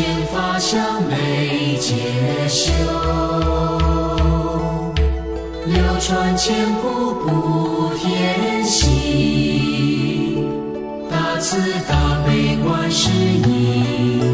前发生没结束，流传千古不天息。大慈大悲观世音。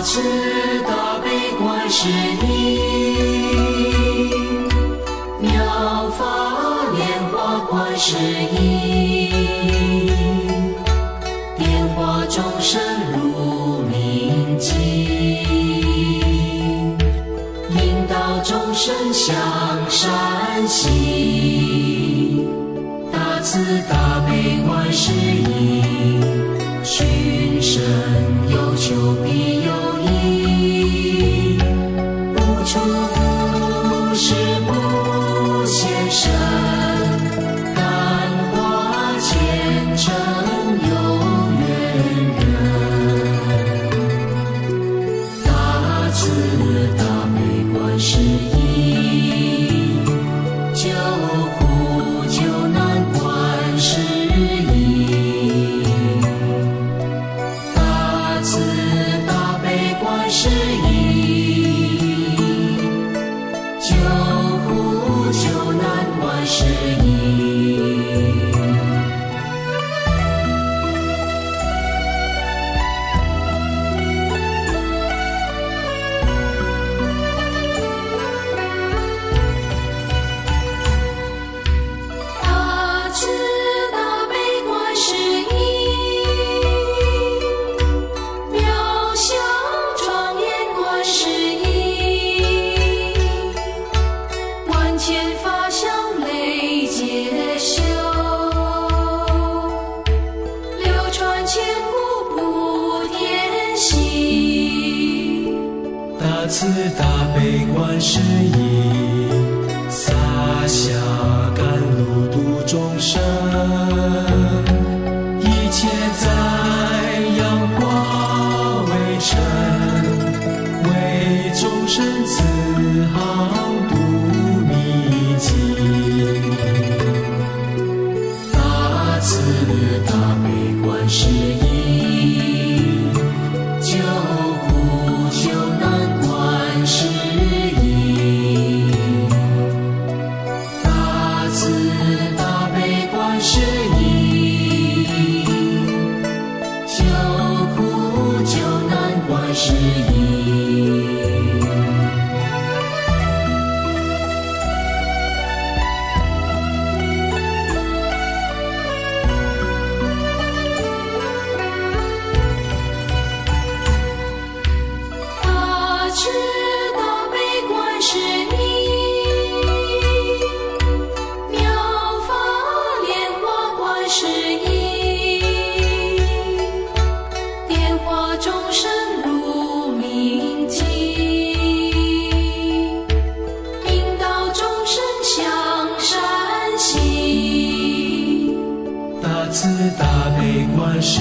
大慈大悲观世音妙法莲花观世音莲花众生如明镜。引导众生向善行大慈大是。身似好。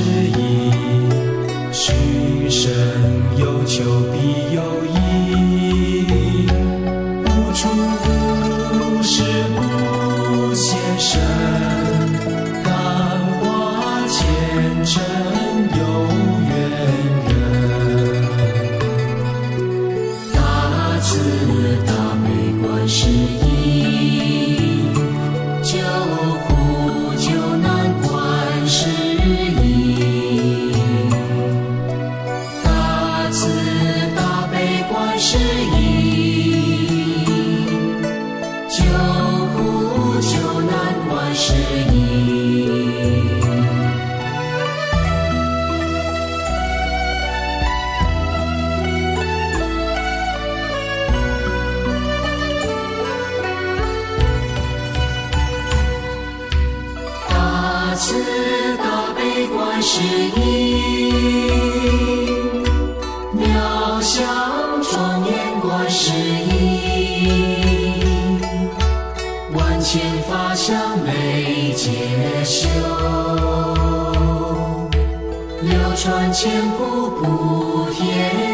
是一慈大悲观世音，妙相庄严观世音，万千法相累皆修，流传千古不天。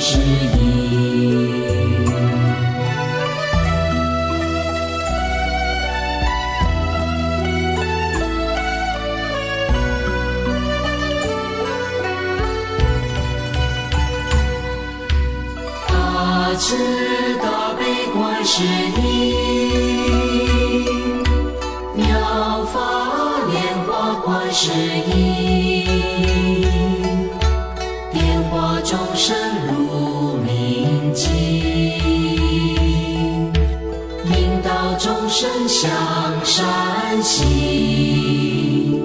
是一众生如明镜，引导众生向善行。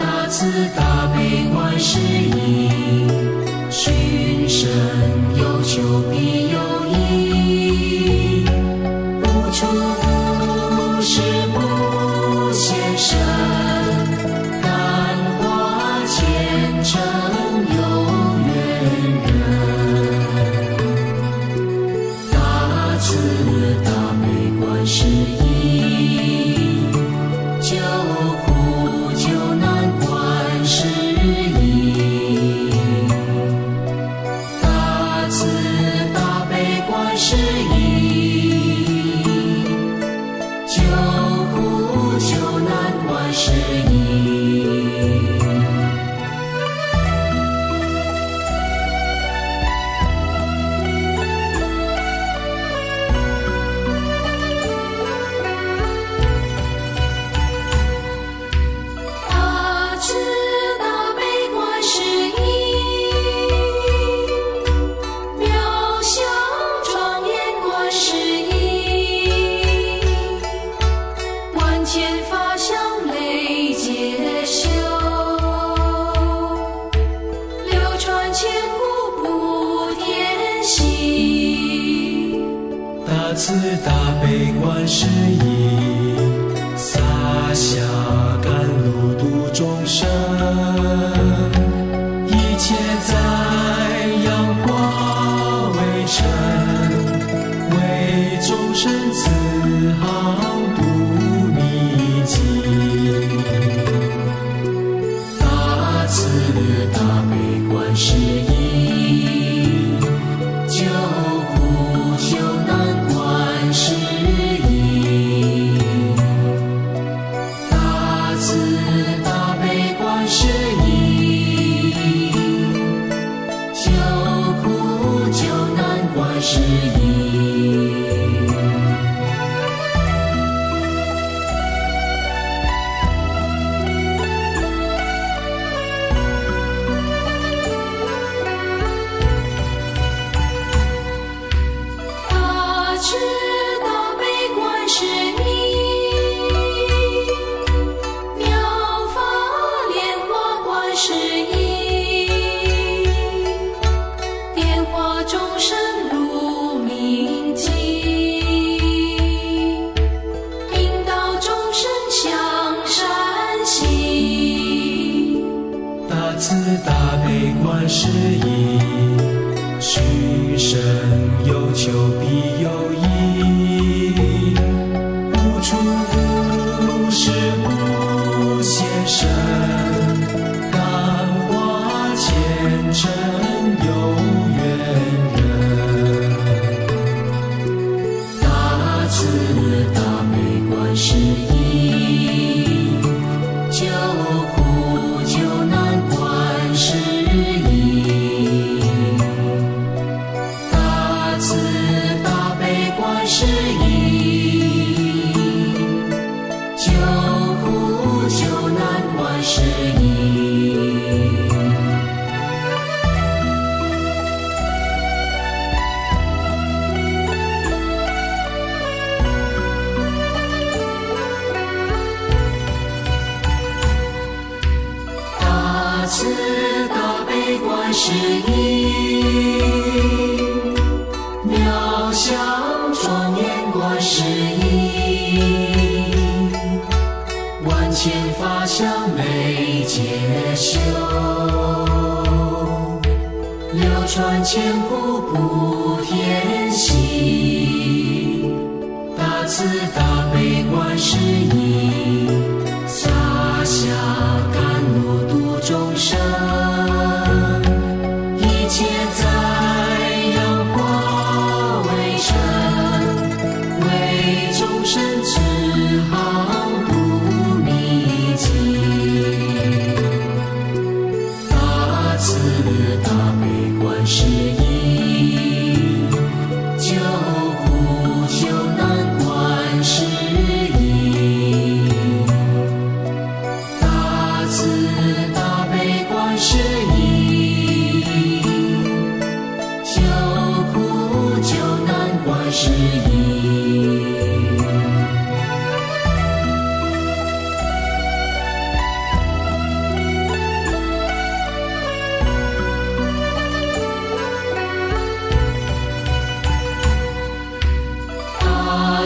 大慈大悲，观世音。寻声有求，比。普天喜，大慈大悲观世。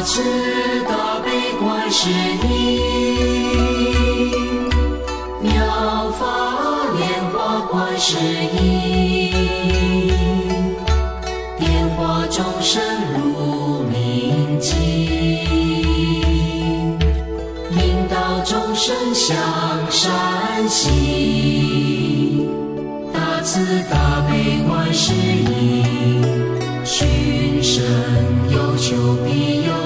大慈大悲观世音妙法莲花观世音，点化众生如明镜，引导众生向善行。大慈大悲观世音，寻声有求必有。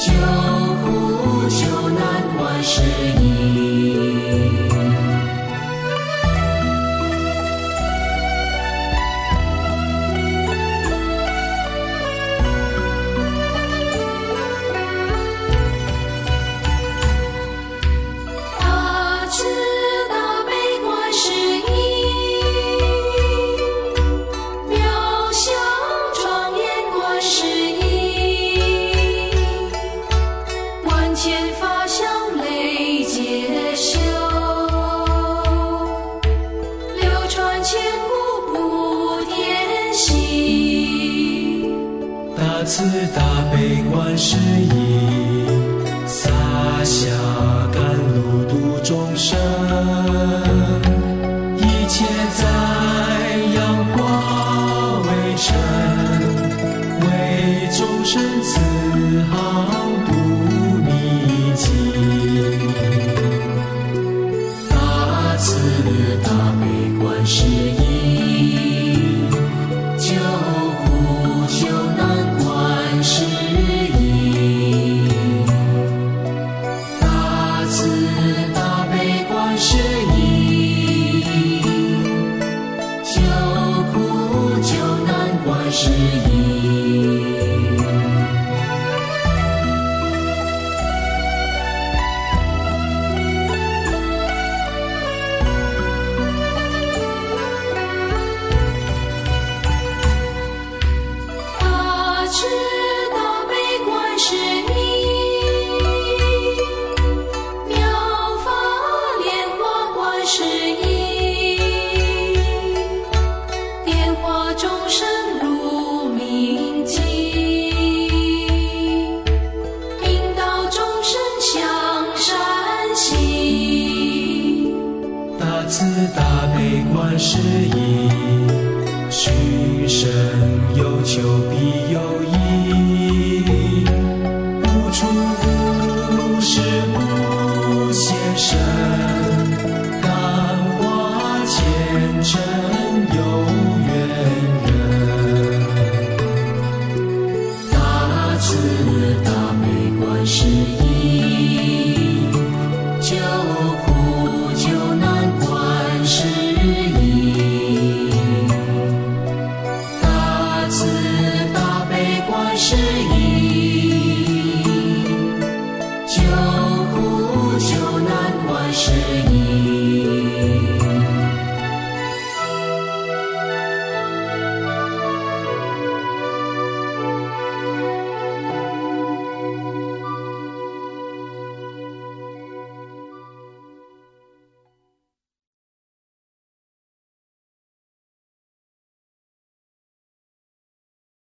救苦救难观世音是